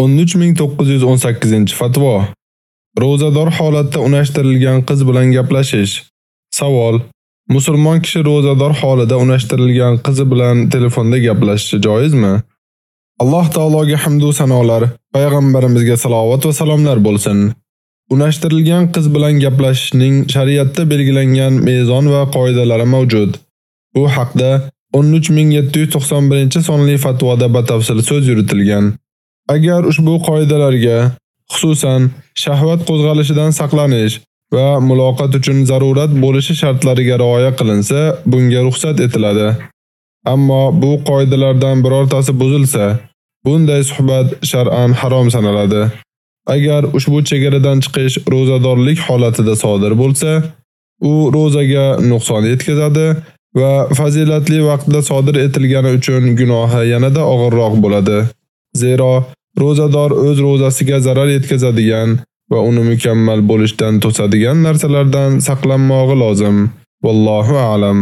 13918-fatvo. Ro'zador holatda unashtirilgan qiz bilan gaplashish. Savol: Musulmon kishi ro'zador holida unashtirilgan qizi bilan telefonda gaplashishi joizmi? Alloh taologa hamd va sanolar, payg'ambarimizga salovat va salomlar bo'lsin. Unashtirilgan qiz bilan gaplashishning shariatda belgilangan mezon va qoidalari mavjud. Bu haqda 13791 sonli fatvoda batafsil so'z yuritilgan. Agar ushbu qoidalarga, xususan, shahvat qo'zg'alishidan saqlanish va muloqot uchun zarurat bo'lishi shartlariga rioya qilinsa, bunga ruxsat etiladi. Ammo bu qoidalardan birortasi buzilsa, bunday suhbat shar'an harom sanaladi. Agar ushbu chegaradan chiqish ro'zadorlik holatida sodir bo'lsa, u ro'zaga nuqson yetkazadi va fazilatli vaqtda sodir etilgani uchun gunohi yanada og'irroq bo'ladi. Zero ro'zador o'z ro'zasiga zarar yetkazadigan va uni mukammal bo'lishdan to'sadigan narsalardan saqlanmog'i lozim. Vallohu a'lam.